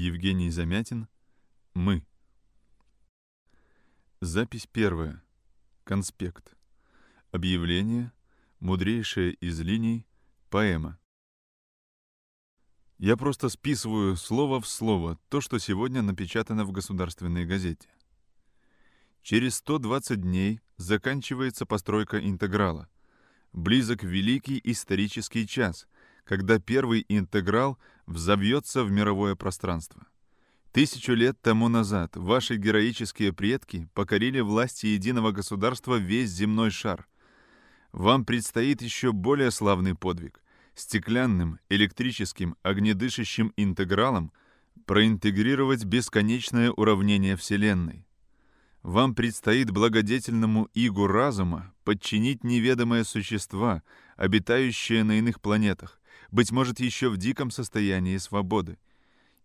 Евгений Замятин. Мы. Запись первая. Конспект. Объявление. Мудрейшее из линий. Поэма. Я просто списываю слово в слово то, что сегодня напечатано в государственной газете. Через 120 дней заканчивается постройка интеграла. Близок великий исторический час, когда первый интеграл взовьется в мировое пространство. Тысячу лет тому назад ваши героические предки покорили власти единого государства весь земной шар. Вам предстоит еще более славный подвиг — стеклянным, электрическим, огнедышащим интегралом проинтегрировать бесконечное уравнение Вселенной. Вам предстоит благодетельному игу разума подчинить неведомые существа, обитающие на иных планетах, быть может, еще в диком состоянии свободы.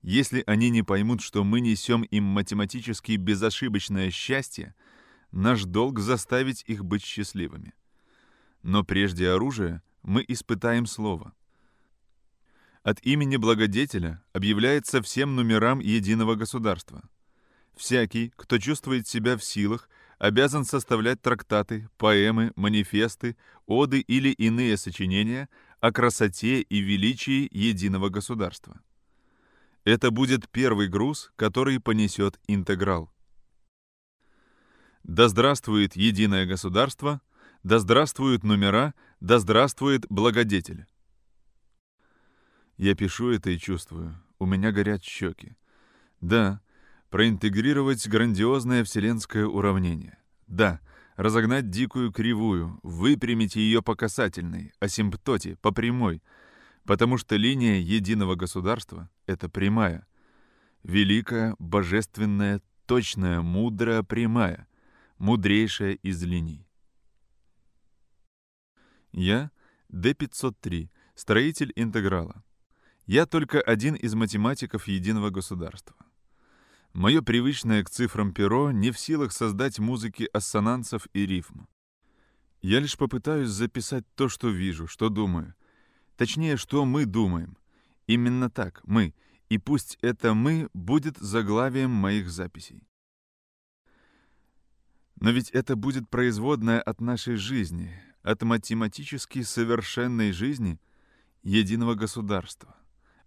Если они не поймут, что мы несем им математически безошибочное счастье, наш долг заставить их быть счастливыми. Но прежде оружия мы испытаем слово. От имени благодетеля объявляется всем номерам единого государства – Всякий, кто чувствует себя в силах, обязан составлять трактаты, поэмы, манифесты, оды или иные сочинения о красоте и величии единого государства. Это будет первый груз, который понесет интеграл. Да здравствует единое государство, да здравствуют номера, да здравствует благодетель. Я пишу это и чувствую. У меня горят щеки. Да, проинтегрировать грандиозное вселенское уравнение. Да, разогнать дикую кривую, выпрямить ее по касательной, асимптоте, по прямой, потому что линия единого государства — это прямая. Великая, божественная, точная, мудрая, прямая, мудрейшая из линий. Я — Д-503, строитель интеграла. Я только один из математиков единого государства. Мое привычное к цифрам перо не в силах создать музыки ассонансов и рифм. Я лишь попытаюсь записать то, что вижу, что думаю. Точнее, что мы думаем. Именно так, мы. И пусть это «мы» будет заглавием моих записей. Но ведь это будет производная от нашей жизни, от математически совершенной жизни единого государства.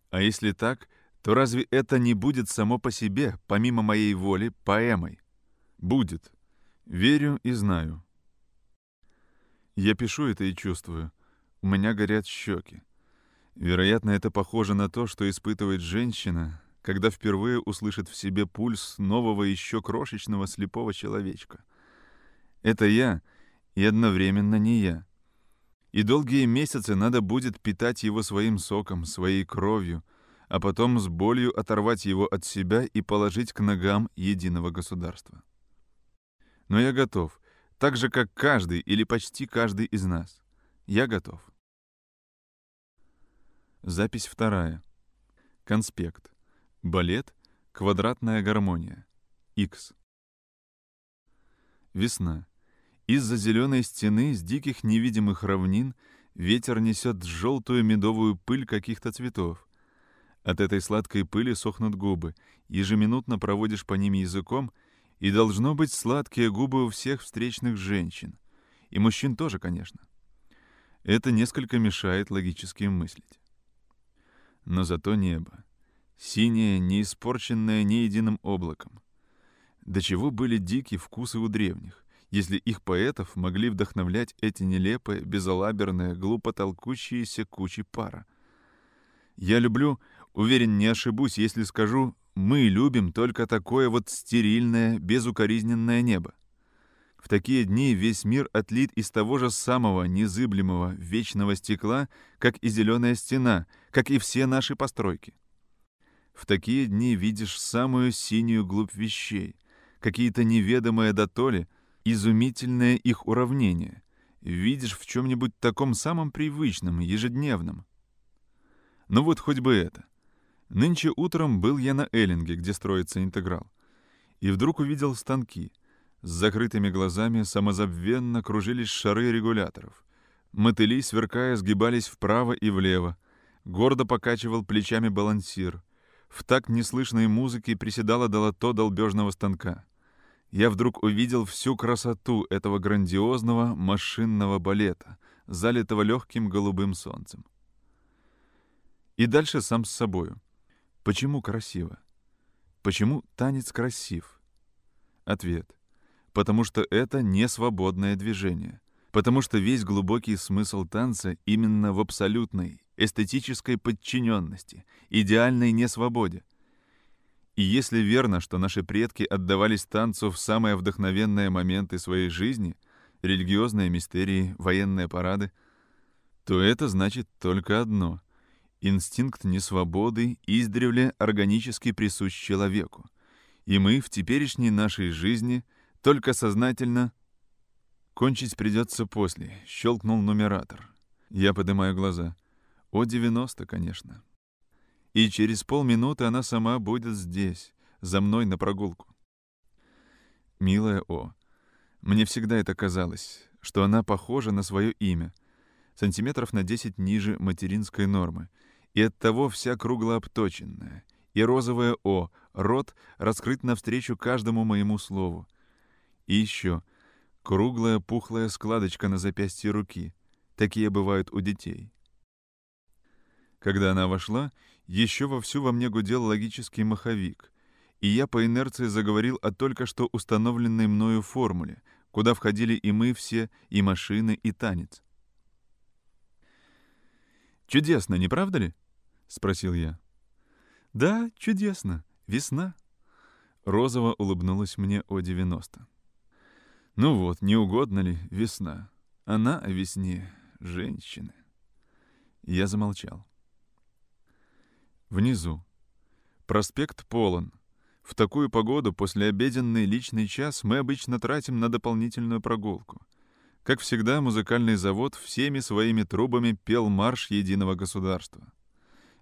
А если так, то разве это не будет само по себе, помимо моей воли, поэмой? Будет. Верю и знаю. Я пишу это и чувствую. У меня горят щеки. Вероятно, это похоже на то, что испытывает женщина, когда впервые услышит в себе пульс нового еще крошечного слепого человечка. Это я и одновременно не я. И долгие месяцы надо будет питать его своим соком, своей кровью — а потом с болью оторвать его от себя и положить к ногам единого государства. Но я готов, так же, как каждый или почти каждый из нас. Я готов. Запись вторая. Конспект. Балет. Квадратная гармония. X. Весна. Из-за зеленой стены с диких невидимых равнин ветер несет желтую медовую пыль каких-то цветов. От этой сладкой пыли сохнут губы, ежеминутно проводишь по ним языком, и должно быть сладкие губы у всех встречных женщин. И мужчин тоже, конечно. Это несколько мешает логически мыслить. Но зато небо. Синее, не испорченное ни единым облаком. До чего были дикие вкусы у древних, если их поэтов могли вдохновлять эти нелепые, безалаберные, глупо толкущиеся кучи пара. Я люблю Уверен, не ошибусь, если скажу, мы любим только такое вот стерильное, безукоризненное небо. В такие дни весь мир отлит из того же самого незыблемого, вечного стекла, как и зеленая стена, как и все наши постройки. В такие дни видишь самую синюю глубь вещей, какие-то неведомые дотоле, изумительное их уравнение. Видишь в чем-нибудь таком самом привычном, ежедневном. Ну вот хоть бы это. Нынче утром был я на Эллинге, где строится интеграл. И вдруг увидел станки. С закрытыми глазами самозабвенно кружились шары регуляторов. Мотыли, сверкая, сгибались вправо и влево. Гордо покачивал плечами балансир. в такт неслышной музыки приседала до лото долбежного станка. Я вдруг увидел всю красоту этого грандиозного машинного балета, залитого легким голубым солнцем. И дальше сам с собою. Почему красиво? Почему танец красив? Ответ. Потому что это не свободное движение. Потому что весь глубокий смысл танца именно в абсолютной, эстетической подчиненности, идеальной несвободе. И если верно, что наши предки отдавались танцу в самые вдохновенные моменты своей жизни, религиозные мистерии, военные парады, то это значит только одно — Инстинкт несвободы издревле органически присущ человеку. И мы в теперешней нашей жизни только сознательно... Кончить придется после, щелкнул нумератор. Я поднимаю глаза. О, 90, конечно. И через полминуты она сама будет здесь, за мной на прогулку. Милая О, мне всегда это казалось, что она похожа на свое имя, сантиметров на 10 ниже материнской нормы — и оттого вся круглообточенная, и розовое «О», рот раскрыт навстречу каждому моему слову. И еще круглая пухлая складочка на запястье руки. Такие бывают у детей. Когда она вошла, еще вовсю во мне гудел логический маховик, и я по инерции заговорил о только что установленной мною формуле, куда входили и мы все, и машины, и танец. Чудесно, не правда ли? — спросил я. «Да, чудесно. Весна». Розово улыбнулась мне о 90. «Ну вот, не угодно ли весна? Она о весне. Женщины». Я замолчал. Внизу. Проспект полон. В такую погоду после обеденный личный час мы обычно тратим на дополнительную прогулку. Как всегда, музыкальный завод всеми своими трубами пел марш единого государства.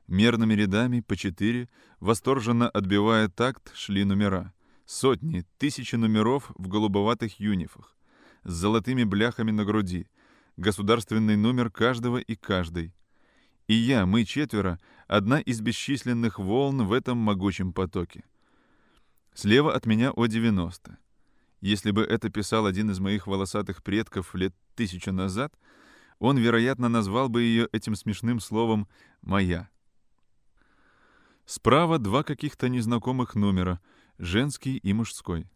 Мерными рядами по четыре, восторженно отбивая такт, шли номера. Сотни, тысячи номеров в голубоватых юнифах, с золотыми бляхами на груди, государственный номер каждого и каждой. И я, мы четверо, одна из бесчисленных волн в этом могучем потоке. Слева от меня О-90. Если бы это писал один из моих волосатых предков лет тысячу назад, он, вероятно, назвал бы ее этим смешным словом «моя». Справа два каких-то незнакомых номера, женский и мужской.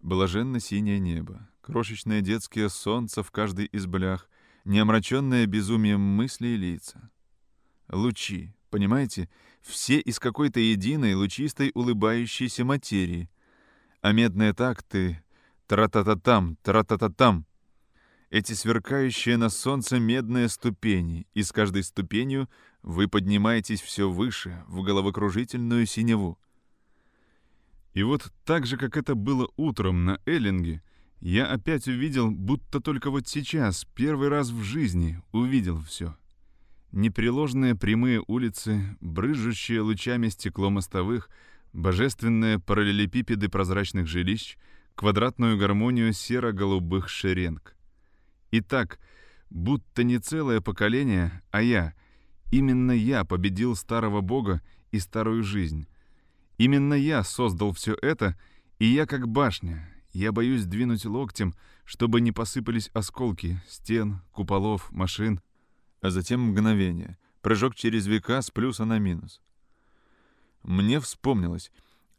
Блаженно-синее небо, крошечное детское солнце в каждой из блях, неомраченное безумием мысли и лица. Лучи, понимаете, все из какой-то единой, лучистой, улыбающейся материи. А медные такты тра-та-та-там, тра-та-та-там. Эти сверкающие на солнце медные ступени, и с каждой ступенью — вы поднимаетесь все выше, в головокружительную синеву. И вот так же, как это было утром на Эллинге, я опять увидел, будто только вот сейчас, первый раз в жизни, увидел все. Непреложные прямые улицы, брызжущие лучами стекло мостовых, божественные параллелепипеды прозрачных жилищ, квадратную гармонию серо-голубых шеренг. И так, будто не целое поколение, а я — Именно я победил старого бога и старую жизнь. Именно я создал все это, и я как башня. Я боюсь двинуть локтем, чтобы не посыпались осколки стен, куполов, машин. А затем мгновение. Прыжок через века с плюса на минус. Мне вспомнилось.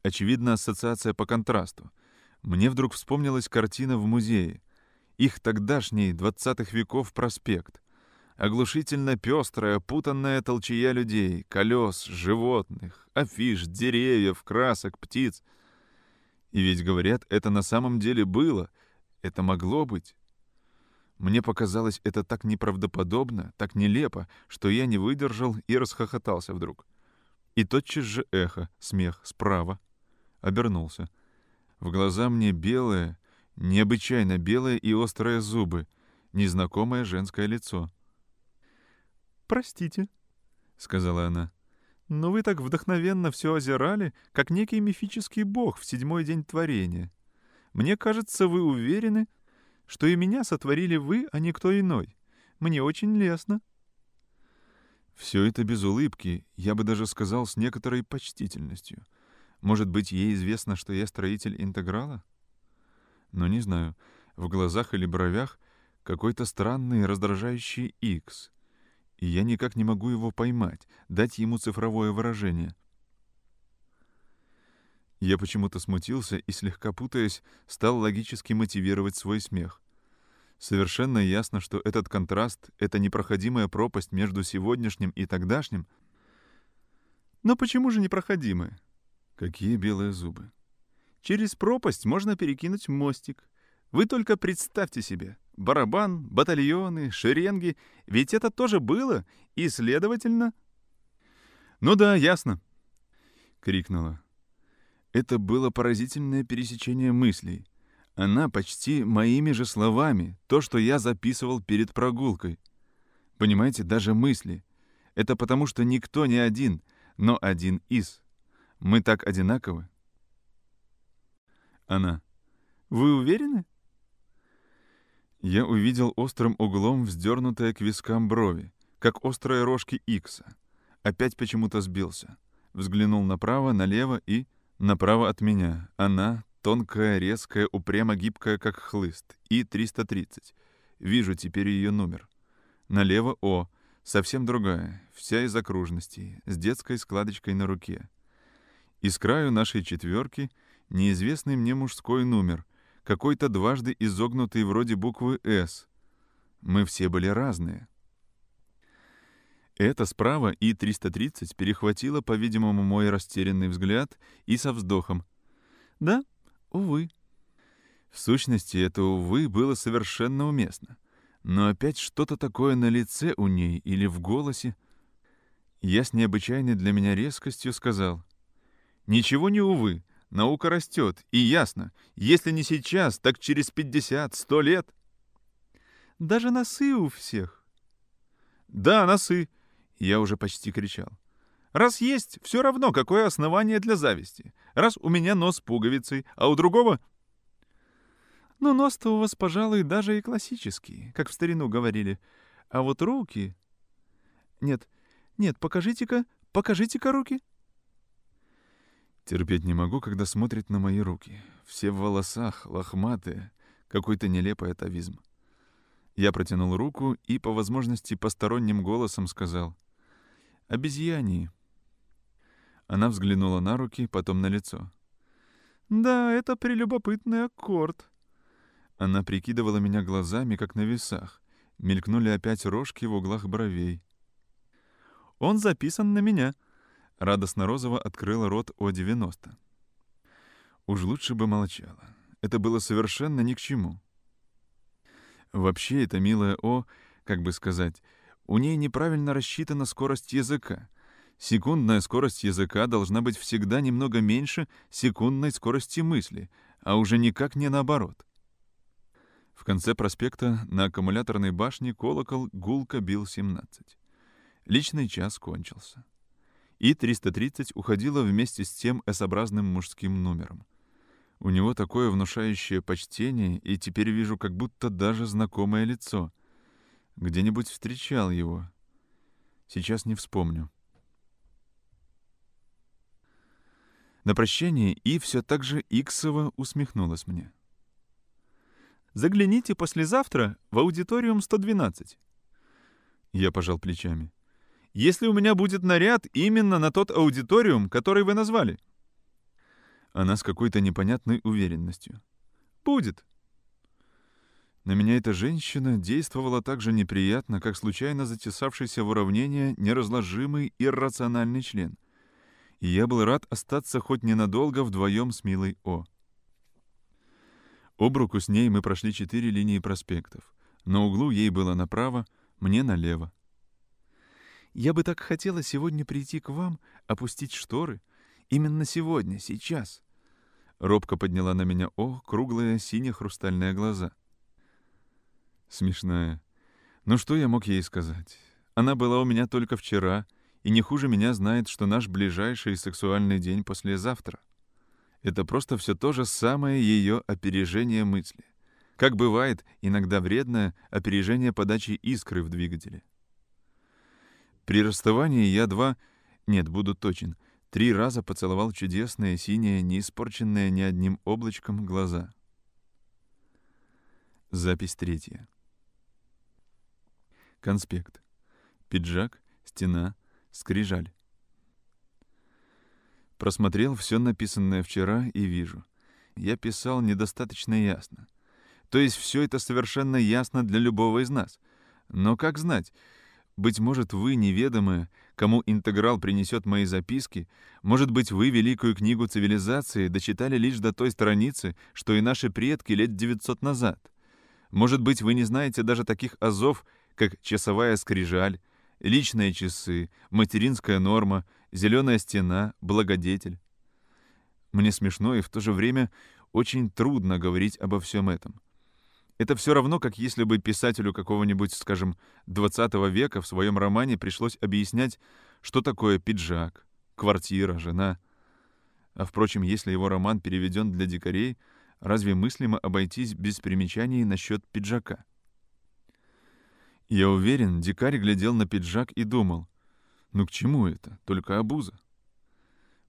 Очевидно, ассоциация по контрасту. Мне вдруг вспомнилась картина в музее. Их тогдашний, двадцатых веков проспект — Оглушительно пестрая, путанная толчая людей, колес, животных, афиш, деревьев, красок, птиц. И ведь, говорят, это на самом деле было, это могло быть. Мне показалось это так неправдоподобно, так нелепо, что я не выдержал и расхохотался вдруг. И тотчас же эхо, смех, справа. Обернулся. В глаза мне белое, необычайно белое и острые зубы, незнакомое женское лицо. «Простите», — сказала она, — «но вы так вдохновенно все озирали, как некий мифический бог в седьмой день творения. Мне кажется, вы уверены, что и меня сотворили вы, а не кто иной. Мне очень лестно». Все это без улыбки, я бы даже сказал, с некоторой почтительностью. Может быть, ей известно, что я строитель интеграла? Но не знаю, в глазах или бровях какой-то странный раздражающий X, и я никак не могу его поймать, дать ему цифровое выражение. Я почему-то смутился и, слегка путаясь, стал логически мотивировать свой смех. Совершенно ясно, что этот контраст — это непроходимая пропасть между сегодняшним и тогдашним. Но почему же непроходимая? Какие белые зубы. Через пропасть можно перекинуть мостик. Вы только представьте себе. Барабан, батальоны, шеренги. Ведь это тоже было, и, следовательно... «Ну да, ясно», — крикнула. Это было поразительное пересечение мыслей. Она почти моими же словами, то, что я записывал перед прогулкой. Понимаете, даже мысли. Это потому, что никто не один, но один из. Мы так одинаковы. Она. Вы уверены? Я увидел острым углом вздернутые к вискам брови, как острые рожки Икса. Опять почему-то сбился. Взглянул направо, налево и... Направо от меня. Она, тонкая, резкая, упрямо гибкая, как хлыст. И 330. Вижу теперь ее номер. Налево О. Совсем другая. Вся из окружностей. С детской складочкой на руке. Из краю нашей четверки неизвестный мне мужской номер. Какой-то дважды изогнутый вроде буквы «С». Мы все были разные. Это справа И-330 перехватило, по-видимому, мой растерянный взгляд и со вздохом. «Да, увы». В сущности, это «увы» было совершенно уместно. Но опять что-то такое на лице у ней или в голосе. Я с необычайной для меня резкостью сказал. «Ничего не увы. Наука растет, и ясно. Если не сейчас, так через пятьдесят, сто лет». «Даже носы у всех». «Да, носы. Я уже почти кричал. «Раз есть, все равно, какое основание для зависти. Раз у меня нос пуговицей, а у другого...» «Ну, нос-то у вас, пожалуй, даже и классический, как в старину говорили. А вот руки...» «Нет, нет, покажите-ка, покажите-ка руки». Терпеть не могу, когда смотрит на мои руки. Все в волосах, лохматые, какой-то нелепый атовизм. Я протянул руку и, по возможности, посторонним голосом сказал — обезьяньи. Она взглянула на руки, потом на лицо. «Да, это прелюбопытный аккорд». Она прикидывала меня глазами, как на весах. Мелькнули опять рожки в углах бровей. «Он записан на меня». Радостно Розова открыла рот О-90. Уж лучше бы молчала. Это было совершенно ни к чему. Вообще, это милая О, как бы сказать, у ней неправильно рассчитана скорость языка. Секундная скорость языка должна быть всегда немного меньше секундной скорости мысли, а уже никак не наоборот. В конце проспекта на аккумуляторной башне колокол гулко бил 17. Личный час кончился. И 330 уходила вместе с тем S-образным мужским номером. У него такое внушающее почтение, и теперь вижу как будто даже знакомое лицо — где-нибудь встречал его. Сейчас не вспомню. На прощание И все так же Иксова усмехнулась мне. «Загляните послезавтра в аудиториум 112». Я пожал плечами. «Если у меня будет наряд именно на тот аудиториум, который вы назвали». Она с какой-то непонятной уверенностью. «Будет. На меня эта женщина действовала так же неприятно, как случайно затесавшийся в уравнение неразложимый иррациональный член. И я был рад остаться хоть ненадолго вдвоем с милой О. Об руку с ней мы прошли четыре линии проспектов. На углу ей было направо, мне налево. «Я бы так хотела сегодня прийти к вам, опустить шторы. Именно сегодня, сейчас». Робко подняла на меня О круглые сине-хрустальные глаза. Смешная. Ну что я мог ей сказать? Она была у меня только вчера, и не хуже меня знает, что наш ближайший сексуальный день послезавтра. Это просто все то же самое ее опережение мысли. Как бывает иногда вредное опережение подачи искры в двигателе. При расставании я два... Нет, буду точен. Три раза поцеловал чудесные, синие, не испорченные ни одним облачком глаза. Запись третья. Конспект. Пиджак, стена, скрижаль. Просмотрел все написанное вчера и вижу. Я писал недостаточно ясно. То есть все это совершенно ясно для любого из нас. Но как знать? Быть может, вы, неведомые, кому интеграл принесет мои записки, может быть, вы великую книгу цивилизации дочитали лишь до той страницы, что и наши предки лет 900 назад. Может быть, вы не знаете даже таких азов, как часовая скрижаль, личные часы, материнская норма, зеленая стена, благодетель. Мне смешно и в то же время очень трудно говорить обо всем этом. Это все равно, как если бы писателю какого-нибудь, скажем, 20 века в своем романе пришлось объяснять, что такое пиджак, квартира, жена. А впрочем, если его роман переведен для дикарей, разве мыслимо обойтись без примечаний насчет пиджака? Я уверен, дикарь глядел на пиджак и думал, ну к чему это, только обуза.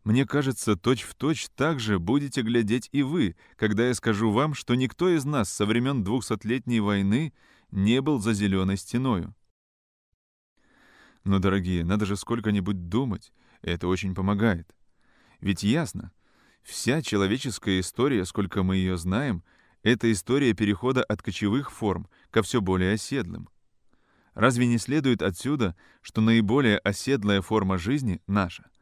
Мне кажется, точь-в-точь точь так же будете глядеть и вы, когда я скажу вам, что никто из нас со времен двухсотлетней войны не был за зеленой стеною. Но, дорогие, надо же сколько-нибудь думать, это очень помогает. Ведь ясно, вся человеческая история, сколько мы ее знаем, это история перехода от кочевых форм ко все более оседлым. Разве не следует отсюда, что наиболее оседлая форма жизни наша —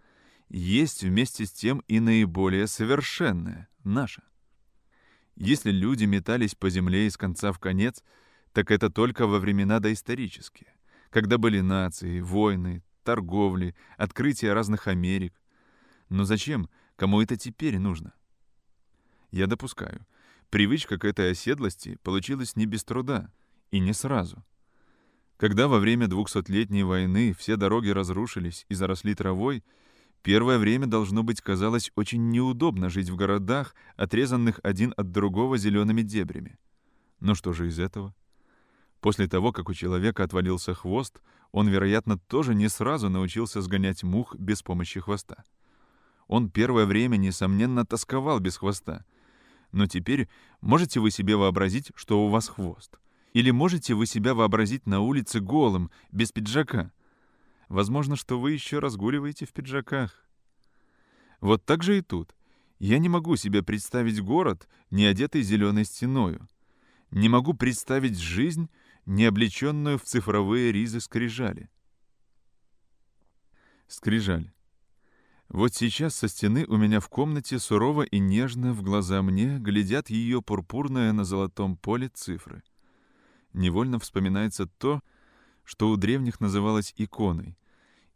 есть вместе с тем и наиболее совершенное, наше. Если люди метались по земле из конца в конец, так это только во времена доисторические, когда были нации, войны, торговли, открытие разных Америк. Но зачем? Кому это теперь нужно? Я допускаю, привычка к этой оседлости получилась не без труда и не сразу. Когда во время двухсотлетней войны все дороги разрушились и заросли травой, Первое время, должно быть, казалось очень неудобно жить в городах, отрезанных один от другого зелеными дебрями. Но что же из этого? После того, как у человека отвалился хвост, он, вероятно, тоже не сразу научился сгонять мух без помощи хвоста. Он первое время, несомненно, тосковал без хвоста. Но теперь можете вы себе вообразить, что у вас хвост? Или можете вы себя вообразить на улице голым, без пиджака? Возможно, что вы еще разгуливаете в пиджаках. Вот так же и тут. Я не могу себе представить город, не одетый зеленой стеною. Не могу представить жизнь, не облеченную в цифровые ризы скрижали. Скрижаль. Вот сейчас со стены у меня в комнате сурово и нежно в глаза мне глядят ее пурпурные на золотом поле цифры. Невольно вспоминается то, что у древних называлось иконой,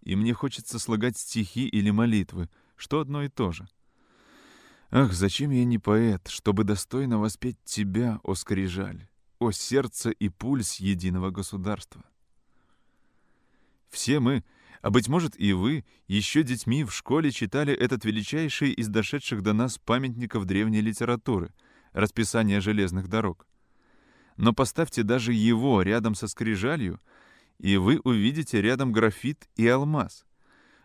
и мне хочется слагать стихи или молитвы, что одно и то же. Ах, зачем я не поэт, чтобы достойно воспеть тебя, о скрижаль, о сердце и пульс единого государства? Все мы, а быть может и вы, еще детьми в школе читали этот величайший из дошедших до нас памятников древней литературы — расписание железных дорог. Но поставьте даже его рядом со скрижалью — и вы увидите рядом графит и алмаз.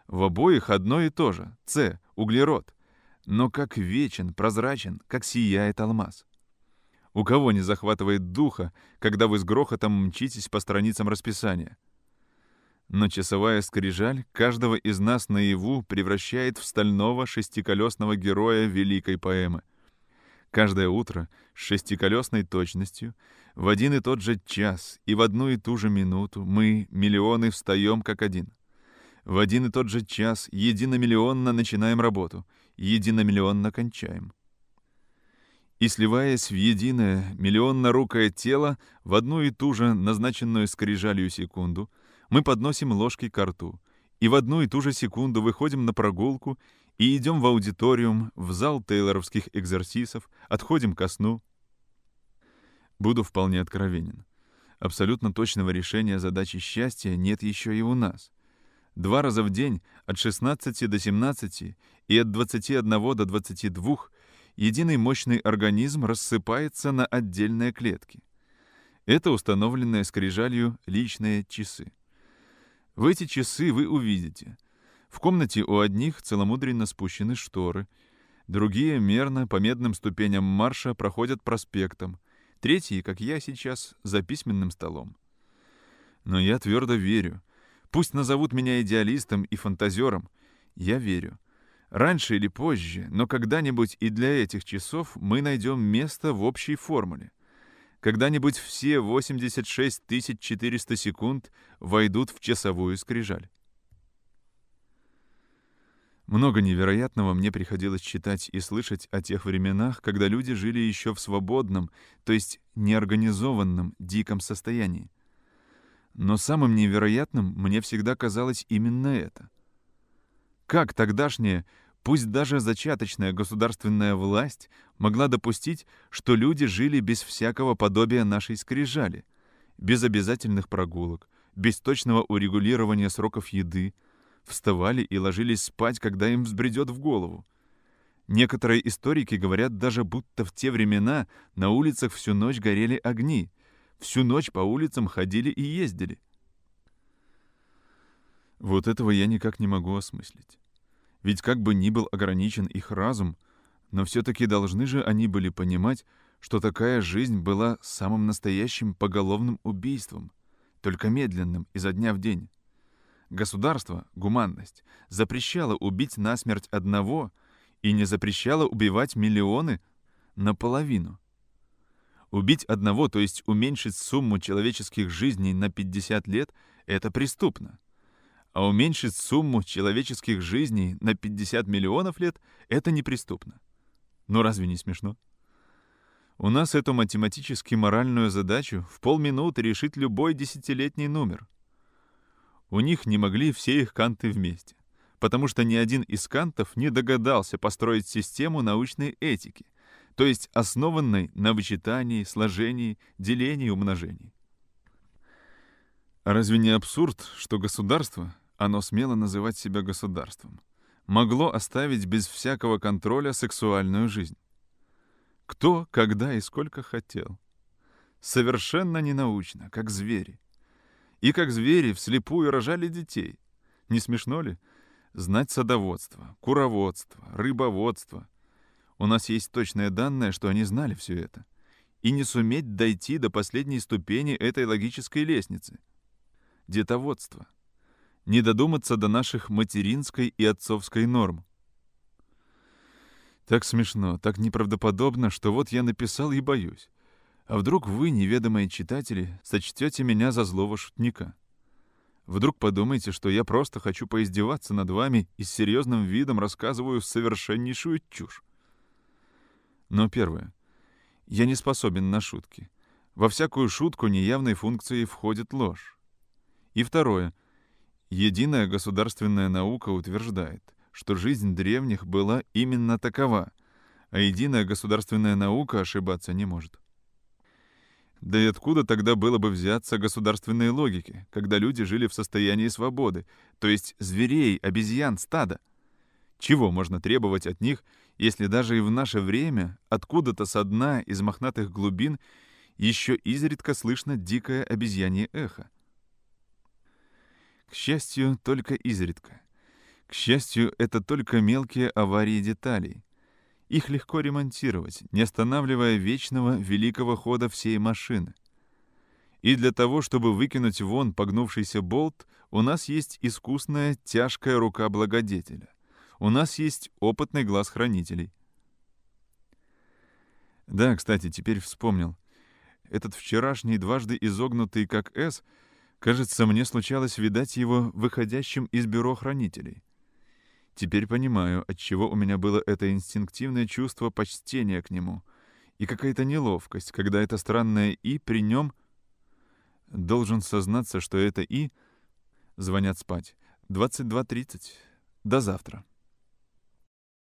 В обоих одно и то же — С, углерод. Но как вечен, прозрачен, как сияет алмаз. У кого не захватывает духа, когда вы с грохотом мчитесь по страницам расписания? Но часовая скрижаль каждого из нас наяву превращает в стального шестиколесного героя великой поэмы — Каждое утро с шестиколесной точностью в один и тот же час и в одну и ту же минуту мы, миллионы, встаем как один. В один и тот же час единомиллионно начинаем работу, единомиллионно кончаем. И сливаясь в единое миллионно-рукое тело в одну и ту же назначенную скрижалью секунду, мы подносим ложки к рту, и в одну и ту же секунду выходим на прогулку и идем в аудиториум, в зал тейлоровских экзерсисов, отходим ко сну. Буду вполне откровенен. Абсолютно точного решения задачи счастья нет еще и у нас. Два раза в день от 16 до 17 и от 21 до 22 единый мощный организм рассыпается на отдельные клетки. Это установленные скрижалью личные часы. В эти часы вы увидите. В комнате у одних целомудренно спущены шторы, другие мерно по медным ступеням марша проходят проспектом, третьи, как я сейчас, за письменным столом. Но я твердо верю. Пусть назовут меня идеалистом и фантазером. Я верю. Раньше или позже, но когда-нибудь и для этих часов мы найдем место в общей формуле. Когда-нибудь все 86 400 секунд войдут в часовую скрижаль. Много невероятного мне приходилось читать и слышать о тех временах, когда люди жили еще в свободном, то есть неорганизованном, диком состоянии. Но самым невероятным мне всегда казалось именно это. Как тогдашняя, пусть даже зачаточная государственная власть могла допустить, что люди жили без всякого подобия нашей скрижали, без обязательных прогулок, без точного урегулирования сроков еды, вставали и ложились спать, когда им взбредет в голову. Некоторые историки говорят даже, будто в те времена на улицах всю ночь горели огни, всю ночь по улицам ходили и ездили. Вот этого я никак не могу осмыслить. Ведь как бы ни был ограничен их разум, но все-таки должны же они были понимать, что такая жизнь была самым настоящим поголовным убийством, только медленным, изо дня в день. Государство, гуманность, запрещало убить насмерть одного и не запрещало убивать миллионы наполовину. Убить одного, то есть уменьшить сумму человеческих жизней на 50 лет, это преступно. А уменьшить сумму человеческих жизней на 50 миллионов лет — это неприступно. Но разве не смешно? У нас эту математически-моральную задачу в полминуты решит любой десятилетний номер — у них не могли все их канты вместе, потому что ни один из кантов не догадался построить систему научной этики, то есть основанной на вычитании, сложении, делении и умножении. Разве не абсурд, что государство, оно смело называть себя государством, могло оставить без всякого контроля сексуальную жизнь? Кто, когда и сколько хотел. Совершенно ненаучно, как звери. И как звери вслепую рожали детей. Не смешно ли? Знать садоводство, куроводство, рыбоводство. У нас есть точное данное, что они знали все это. И не суметь дойти до последней ступени этой логической лестницы. Детоводство. Не додуматься до наших материнской и отцовской норм. Так смешно, так неправдоподобно, что вот я написал и боюсь. А вдруг вы, неведомые читатели, сочтете меня за злого шутника? Вдруг подумаете, что я просто хочу поиздеваться над вами и с серьезным видом рассказываю совершеннейшую чушь? Но первое. Я не способен на шутки. Во всякую шутку неявной функцией входит ложь. И второе. Единая государственная наука утверждает, что жизнь древних была именно такова, а единая государственная наука ошибаться не может. Да и откуда тогда было бы взяться государственной логики, когда люди жили в состоянии свободы, то есть зверей, обезьян, стада? Чего можно требовать от них, если даже и в наше время откуда-то со дна из мохнатых глубин еще изредка слышно дикое обезьянье эхо? К счастью, только изредка. К счастью, это только мелкие аварии деталей. Их легко ремонтировать, не останавливая вечного великого хода всей машины. И для того, чтобы выкинуть вон погнувшийся болт, у нас есть искусная тяжкая рука благодетеля. У нас есть опытный глаз хранителей. Да, кстати, теперь вспомнил. Этот вчерашний дважды изогнутый как «С», кажется, мне случалось видать его выходящим из бюро хранителей. Теперь понимаю, отчего у меня было это инстинктивное чувство почтения к нему и какая-то неловкость, когда это странное «и» при нем должен сознаться, что это «и» звонят спать. 22.30. До завтра.